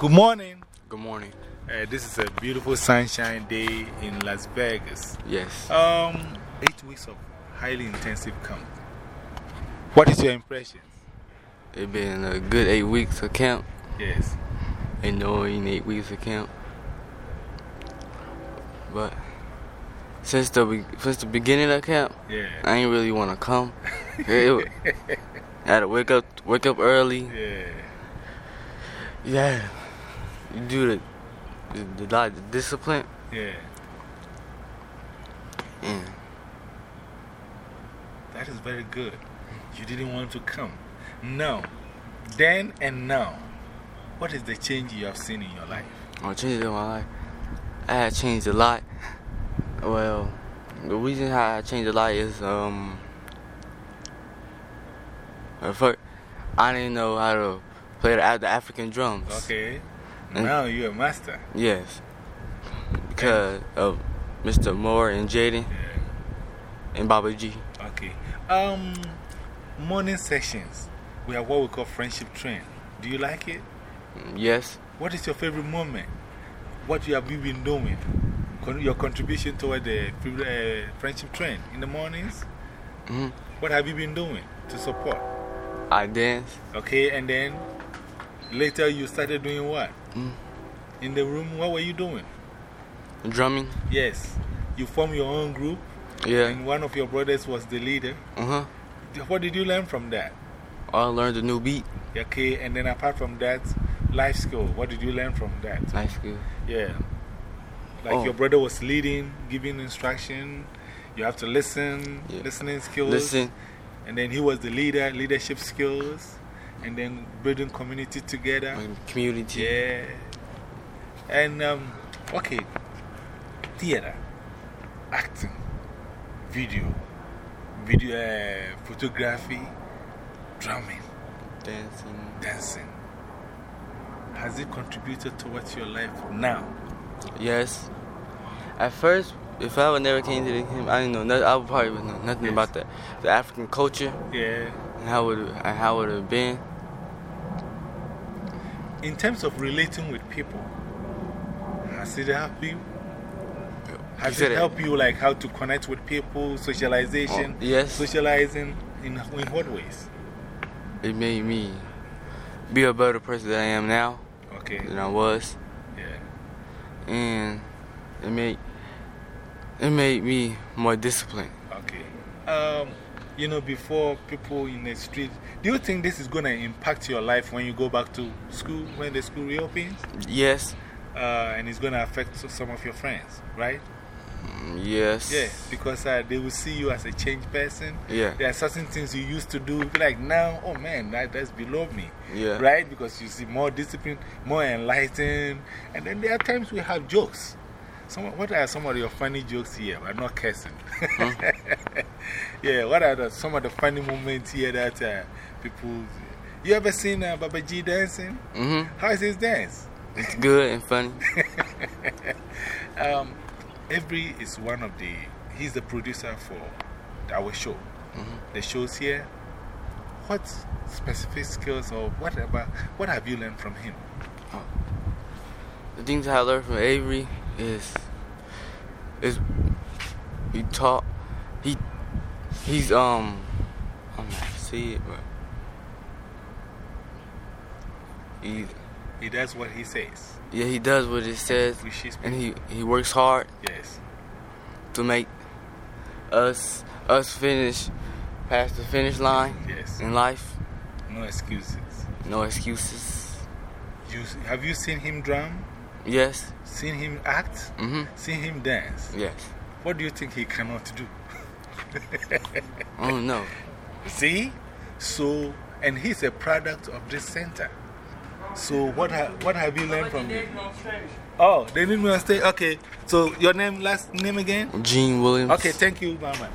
Good morning. Good morning. Uh, this is a beautiful sunshine day in Las Vegas. Yes. Um, eight weeks of highly intensive camp. What is your impression? It's been a good eight weeks of camp. Yes. Annoying eight weeks of camp. But since the, since the beginning of camp, Yeah. I ain't really want to come. It- I had to wake up, wake up early. Yeah. Yeah. You do the, the, the, like, the discipline. Yeah. And That is very good. You didn't want to come. Now, then and now, what is the change you have seen in your life? I changed in my life. I had changed a lot. Well, the reason how I changed a lot is um. At first, I didn't know how to play the, the African drums. Okay. And- Now you're a master. Yes. Because of Mr. Moore and Jaden Yeah. and Baba G. Okay. Um, morning sessions. We have what we call friendship train. Do you like it? Yes. What is your favorite moment? What you have you been doing? Con your contribution toward the uh, friendship train in the mornings? hmm What have you been doing to support? I dance. Okay, and then later you started doing what? Mm. In the room, what were you doing? Drumming. Yes, you formed your own group, Yeah. and one of your brothers was the leader. Uh huh. What did you learn from that? I learned a new beat. Okay, and then apart from that, life skill. What did you learn from that? Life skill. Yeah. Like Oh. your brother was leading, giving instruction. You have to listen, Yeah. listening skills. Listen. And then he was the leader, leadership skills. And then building community together. Community. Yeah. And, um, okay, theater, acting, video, video, uh, photography, drumming, Dancing. dancing. Has it contributed towards your life now? Yes. At first, if I would never came to the camp, I didn't know. I would probably know nothing Yes. about the, the African culture Yeah. and how would and how would have been. In terms of relating with people, has it helped you? Has it- helped you, like how to connect with people, socialization? Oh, yes. Socializing in, in what ways? It made me be a better person than I am now Okay. than I was, Yeah. and it made it made me more disciplined. Okay. Um, you know, before people in the street, do you think this is going to impact your life when you go back to school, when the school reopens? Yes. Uh, and it's going to affect some of your friends, right? Mm, Yes. Yeah, because uh, they will see you as a changed person. Yeah. There are certain things you used to do, like now, oh man, that, that's below me. Yeah. Right? Because you see more discipline, more enlightened. And then there are times we have jokes. Some, what are some of your funny jokes here? I'm not cursing. yeah, what are the, some of the funny moments here that uh, people. You ever seen uh, Baba G dancing? hmm How is his dance? It's good and funny. Um, Avery is one of the, he's the producer for our show. -hmm. The shows here. What specific skills or whatever, what have you learned from him? The things I learned from Avery is is he taught he he's um I'm not see it but he He does what he says. yeah he does what he says and he he works hard yes. to make us us finish past the finish line Yes. in life No excuses. no excuses You, have you seen him drum? yes Seen him act? mhm Seen him dance? yes What do you think he cannot do? Oh, I don't See? So, and he's a product of this center. So, what, ha what have you learned from him? Oh, they need me on stage? Okay. So, your name, last name again? Gene Williams Okay, thank you, Mama.